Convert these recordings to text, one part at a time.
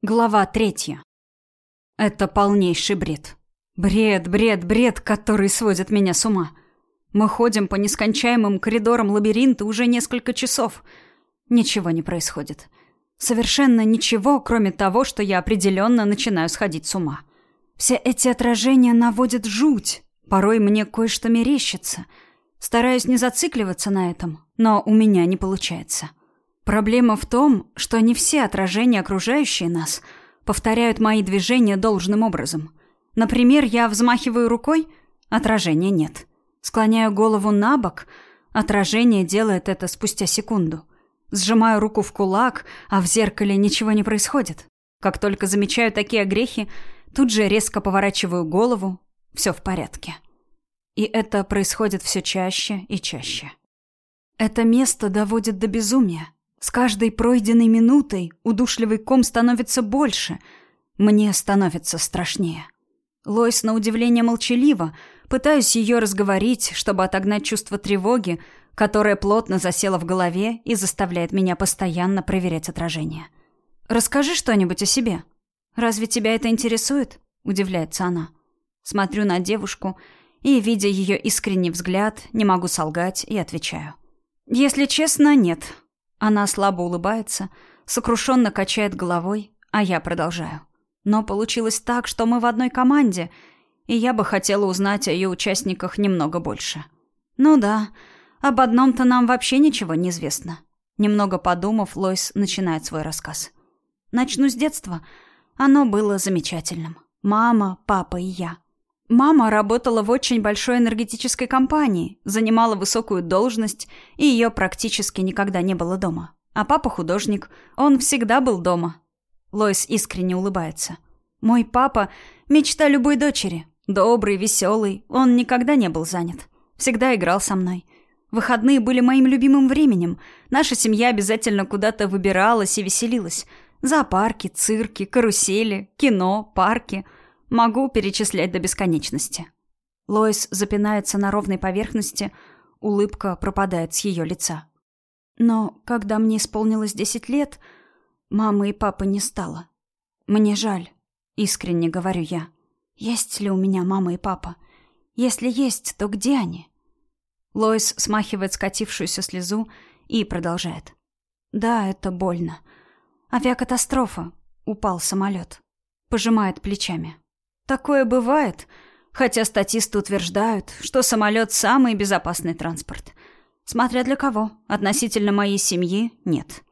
Глава третья. Это полнейший бред. Бред, бред, бред, который сводит меня с ума. Мы ходим по нескончаемым коридорам лабиринта уже несколько часов. Ничего не происходит. Совершенно ничего, кроме того, что я определенно начинаю сходить с ума. Все эти отражения наводят жуть. Порой мне кое-что мерещится. Стараюсь не зацикливаться на этом, но у меня не получается. Проблема в том, что не все отражения, окружающие нас, повторяют мои движения должным образом. Например, я взмахиваю рукой, отражения нет. Склоняю голову на бок, отражение делает это спустя секунду. Сжимаю руку в кулак, а в зеркале ничего не происходит. Как только замечаю такие огрехи, тут же резко поворачиваю голову, все в порядке. И это происходит все чаще и чаще. Это место доводит до безумия. С каждой пройденной минутой удушливый ком становится больше. Мне становится страшнее. Лойс на удивление молчалива. Пытаюсь ее разговорить, чтобы отогнать чувство тревоги, которое плотно засело в голове и заставляет меня постоянно проверять отражение. «Расскажи что-нибудь о себе. Разве тебя это интересует?» – удивляется она. Смотрю на девушку и, видя ее искренний взгляд, не могу солгать и отвечаю. «Если честно, нет. Она слабо улыбается, сокрушенно качает головой, а я продолжаю. Но получилось так, что мы в одной команде, и я бы хотела узнать о ее участниках немного больше. Ну да, об одном-то нам вообще ничего не известно. Немного подумав, Лойс начинает свой рассказ. Начну с детства. Оно было замечательным. Мама, папа и я. Мама работала в очень большой энергетической компании, занимала высокую должность, и ее практически никогда не было дома. А папа художник, он всегда был дома. Лоис искренне улыбается. Мой папа – мечта любой дочери. Добрый, веселый, он никогда не был занят. Всегда играл со мной. Выходные были моим любимым временем. Наша семья обязательно куда-то выбиралась и веселилась. Зоопарки, цирки, карусели, кино, парки – Могу перечислять до бесконечности. Лоис запинается на ровной поверхности, улыбка пропадает с ее лица. Но когда мне исполнилось десять лет, мамы и папы не стало. Мне жаль, искренне говорю я. Есть ли у меня мама и папа? Если есть, то где они? Лоис смахивает скатившуюся слезу и продолжает. Да, это больно. Авиакатастрофа. Упал самолет. Пожимает плечами. Такое бывает, хотя статисты утверждают, что самолет – самый безопасный транспорт. Смотря для кого. Относительно моей семьи – нет.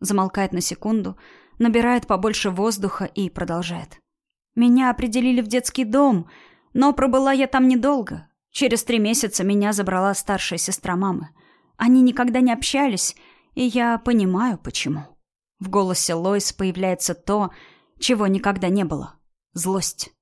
Замолкает на секунду, набирает побольше воздуха и продолжает. Меня определили в детский дом, но пробыла я там недолго. Через три месяца меня забрала старшая сестра мамы. Они никогда не общались, и я понимаю, почему. В голосе Лойс появляется то, чего никогда не было – злость.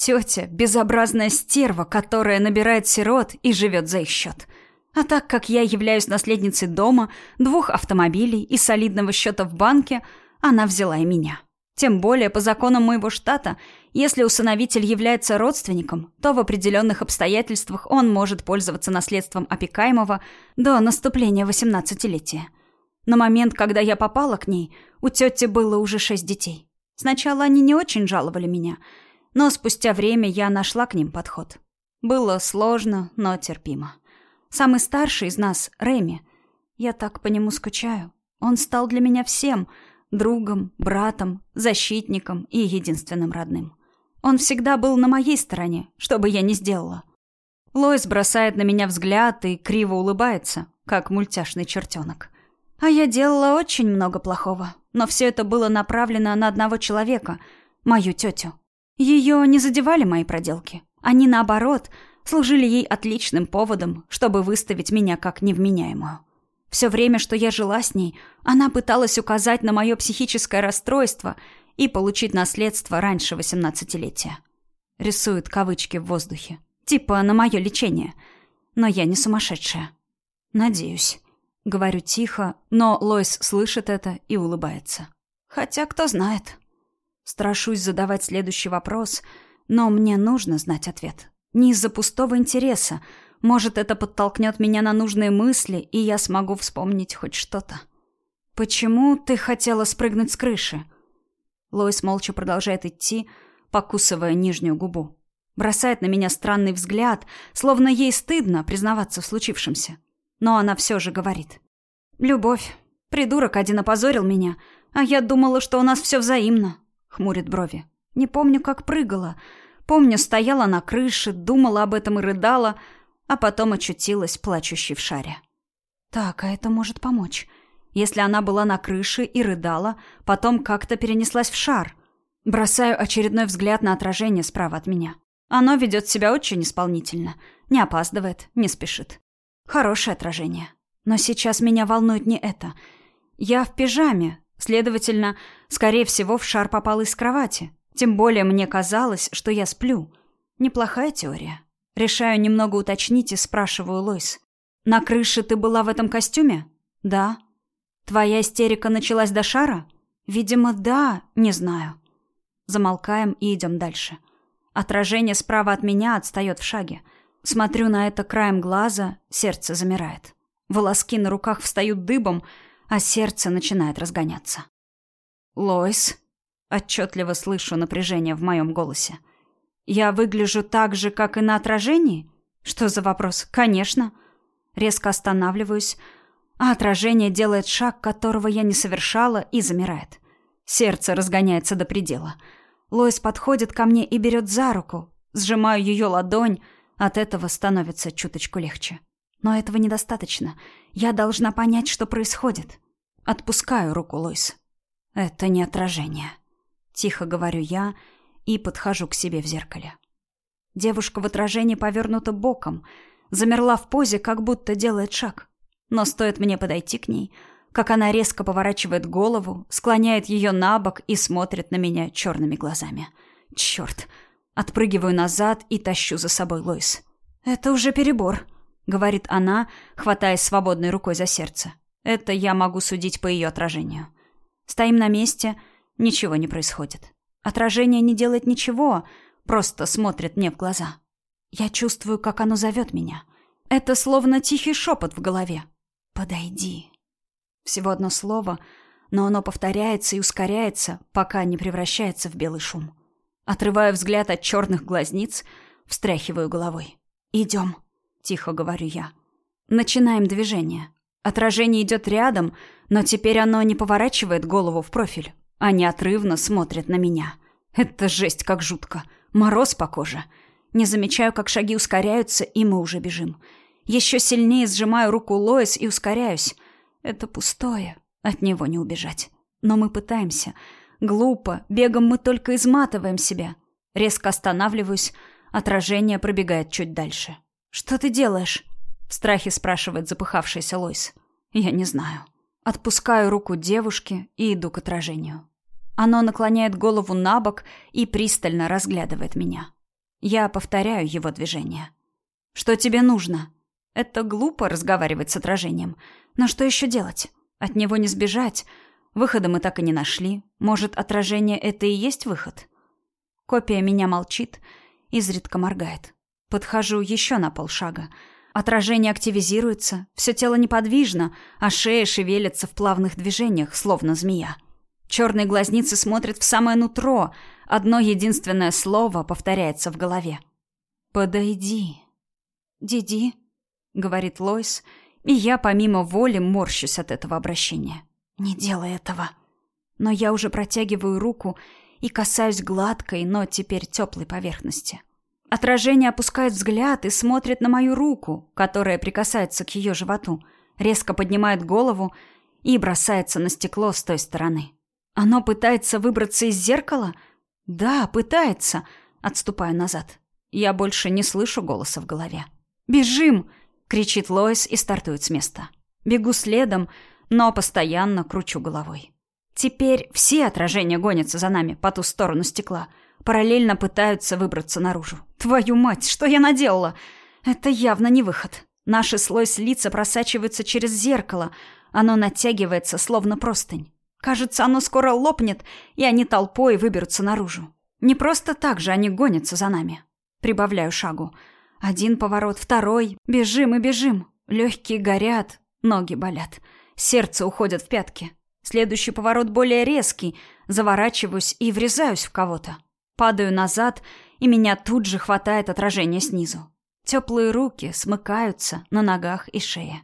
Тетя – безобразная стерва, которая набирает сирот и живет за их счет. А так как я являюсь наследницей дома, двух автомобилей и солидного счета в банке, она взяла и меня. Тем более, по законам моего штата, если усыновитель является родственником, то в определенных обстоятельствах он может пользоваться наследством опекаемого до наступления восемнадцатилетия. На момент, когда я попала к ней, у тети было уже шесть детей. Сначала они не очень жаловали меня – но спустя время я нашла к ним подход. Было сложно, но терпимо. Самый старший из нас, Реми, я так по нему скучаю. Он стал для меня всем — другом, братом, защитником и единственным родным. Он всегда был на моей стороне, что бы я ни сделала. Лоис бросает на меня взгляд и криво улыбается, как мультяшный чертенок. А я делала очень много плохого, но все это было направлено на одного человека — мою тетю. Ее не задевали мои проделки. Они, наоборот, служили ей отличным поводом, чтобы выставить меня как невменяемую. Все время, что я жила с ней, она пыталась указать на мое психическое расстройство и получить наследство раньше восемнадцатилетия. Рисует кавычки в воздухе. Типа на мое лечение. Но я не сумасшедшая. Надеюсь. Говорю тихо, но Лойс слышит это и улыбается. Хотя кто знает. Страшусь задавать следующий вопрос, но мне нужно знать ответ. Не из-за пустого интереса. Может, это подтолкнет меня на нужные мысли, и я смогу вспомнить хоть что-то. «Почему ты хотела спрыгнуть с крыши?» Лоис молча продолжает идти, покусывая нижнюю губу. Бросает на меня странный взгляд, словно ей стыдно признаваться в случившемся. Но она все же говорит. «Любовь. Придурок один опозорил меня, а я думала, что у нас все взаимно», — хмурит брови. «Не помню, как прыгала. Помню, стояла на крыше, думала об этом и рыдала, а потом очутилась плачущей в шаре». «Так, а это может помочь. Если она была на крыше и рыдала, потом как-то перенеслась в шар. Бросаю очередной взгляд на отражение справа от меня. Оно ведет себя очень исполнительно. Не опаздывает, не спешит. Хорошее отражение. Но сейчас меня волнует не это. Я в пижаме, следовательно, скорее всего, в шар попал из кровати. Тем более мне казалось, что я сплю. Неплохая теория. Решаю немного уточнить и спрашиваю Лойс. «На крыше ты была в этом костюме?» «Да». «Твоя истерика началась до шара?» «Видимо, да, не знаю». Замолкаем и идем дальше. Отражение справа от меня отстает в шаге. Смотрю на это краем глаза, сердце замирает. Волоски на руках встают дыбом, а сердце начинает разгоняться. «Лойс», отчетливо слышу напряжение в моем голосе. «Я выгляжу так же, как и на отражении?» «Что за вопрос?» «Конечно». Резко останавливаюсь, а отражение делает шаг, которого я не совершала, и замирает. Сердце разгоняется до предела. Лоис подходит ко мне и берет за руку. Сжимаю ее ладонь, от этого становится чуточку легче. Но этого недостаточно. Я должна понять, что происходит. Отпускаю руку Лоис. Это не отражение. Тихо говорю я и подхожу к себе в зеркале. Девушка в отражении повернута боком, замерла в позе, как будто делает шаг. Но стоит мне подойти к ней, как она резко поворачивает голову, склоняет ее на бок и смотрит на меня черными глазами. Черт! Отпрыгиваю назад и тащу за собой Лоис. «Это уже перебор», — говорит она, хватаясь свободной рукой за сердце. Это я могу судить по ее отражению. Стоим на месте, ничего не происходит. Отражение не делает ничего, просто смотрит мне в глаза. Я чувствую, как оно зовет меня. Это словно тихий шепот в голове. «Подойди». Всего одно слово, но оно повторяется и ускоряется, пока не превращается в белый шум. Отрываю взгляд от черных глазниц, встряхиваю головой. «Идем», — тихо говорю я. Начинаем движение. Отражение идет рядом, но теперь оно не поворачивает голову в профиль, а неотрывно смотрит на меня. Это жесть как жутко. Мороз по коже. Не замечаю, как шаги ускоряются, и мы уже бежим. Еще сильнее сжимаю руку Лоис и ускоряюсь. Это пустое. От него не убежать. Но мы пытаемся. Глупо. Бегом мы только изматываем себя. Резко останавливаюсь. Отражение пробегает чуть дальше. «Что ты делаешь?» В страхе спрашивает запыхавшаяся Лойс. «Я не знаю». Отпускаю руку девушки и иду к отражению. Оно наклоняет голову на бок и пристально разглядывает меня. Я повторяю его движение. «Что тебе нужно?» Это глупо разговаривать с отражением. Но что еще делать? От него не сбежать. Выхода мы так и не нашли. Может, отражение — это и есть выход? Копия меня молчит, изредка моргает. Подхожу еще на полшага. Отражение активизируется, все тело неподвижно, а шея шевелится в плавных движениях, словно змея. Черные глазницы смотрят в самое нутро. Одно единственное слово повторяется в голове. «Подойди». «Диди», — говорит Лойс, и я помимо воли морщусь от этого обращения. «Не делай этого». Но я уже протягиваю руку и касаюсь гладкой, но теперь теплой поверхности. Отражение опускает взгляд и смотрит на мою руку, которая прикасается к ее животу, резко поднимает голову и бросается на стекло с той стороны. Оно пытается выбраться из зеркала? Да, пытается. Отступаю назад. Я больше не слышу голоса в голове. «Бежим!» кричит Лоис и стартует с места. Бегу следом, но постоянно кручу головой. Теперь все отражения гонятся за нами по ту сторону стекла, параллельно пытаются выбраться наружу. Твою мать, что я наделала? Это явно не выход. Наши слой с лица просачиваются через зеркало, оно натягивается, словно простынь. Кажется, оно скоро лопнет, и они толпой выберутся наружу. Не просто так же они гонятся за нами. Прибавляю шагу. Один поворот, второй. Бежим и бежим. Легкие горят, ноги болят. Сердце уходит в пятки. Следующий поворот более резкий. заворачиваюсь и врезаюсь в кого-то. Падаю назад, и меня тут же хватает отражение снизу. Теплые руки смыкаются на ногах и шее.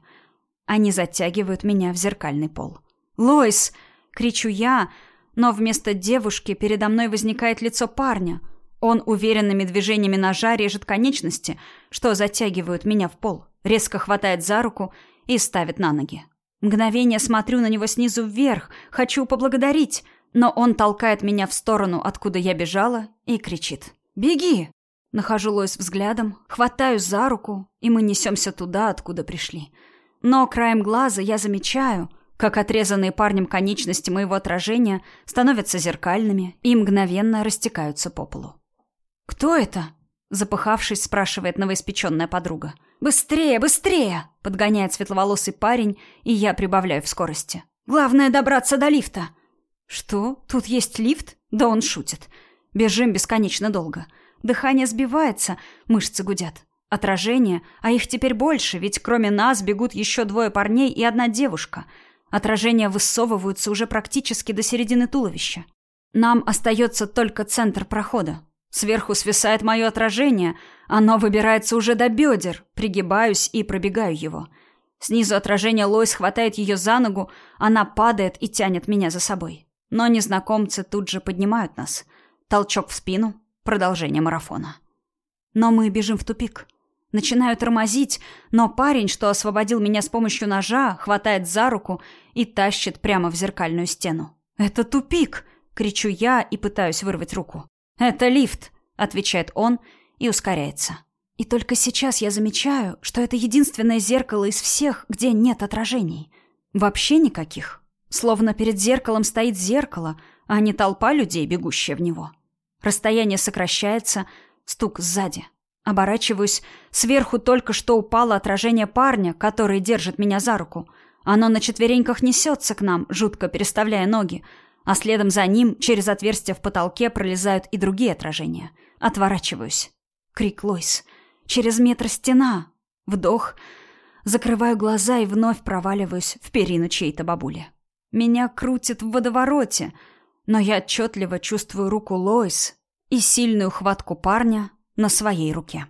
Они затягивают меня в зеркальный пол. «Лойс!» — кричу я, но вместо девушки передо мной возникает лицо парня. Он уверенными движениями ножа режет конечности, что затягивают меня в пол, резко хватает за руку и ставит на ноги. Мгновение смотрю на него снизу вверх, хочу поблагодарить, но он толкает меня в сторону, откуда я бежала, и кричит. «Беги!» Нахожу Лойс взглядом, хватаю за руку, и мы несемся туда, откуда пришли. Но краем глаза я замечаю, как отрезанные парнем конечности моего отражения становятся зеркальными и мгновенно растекаются по полу. «Кто это?» — запыхавшись, спрашивает новоиспеченная подруга. «Быстрее, быстрее!» — подгоняет светловолосый парень, и я прибавляю в скорости. «Главное добраться до лифта!» «Что? Тут есть лифт?» Да он шутит. Бежим бесконечно долго. Дыхание сбивается, мышцы гудят. Отражение, а их теперь больше, ведь кроме нас бегут еще двое парней и одна девушка. Отражения высовываются уже практически до середины туловища. Нам остается только центр прохода. Сверху свисает мое отражение, оно выбирается уже до бедер, пригибаюсь и пробегаю его. Снизу отражение Лойс хватает ее за ногу, она падает и тянет меня за собой. Но незнакомцы тут же поднимают нас. Толчок в спину, продолжение марафона. Но мы бежим в тупик. Начинаю тормозить, но парень, что освободил меня с помощью ножа, хватает за руку и тащит прямо в зеркальную стену. «Это тупик!» — кричу я и пытаюсь вырвать руку. «Это лифт!» — отвечает он и ускоряется. И только сейчас я замечаю, что это единственное зеркало из всех, где нет отражений. Вообще никаких. Словно перед зеркалом стоит зеркало, а не толпа людей, бегущая в него. Расстояние сокращается, стук сзади. Оборачиваюсь, сверху только что упало отражение парня, который держит меня за руку. Оно на четвереньках несется к нам, жутко переставляя ноги, а следом за ним через отверстие в потолке пролезают и другие отражения. Отворачиваюсь. Крик Лойс. Через метр стена. Вдох. Закрываю глаза и вновь проваливаюсь в перину чьей-то бабули. Меня крутит в водовороте, но я отчетливо чувствую руку Лоис и сильную хватку парня на своей руке.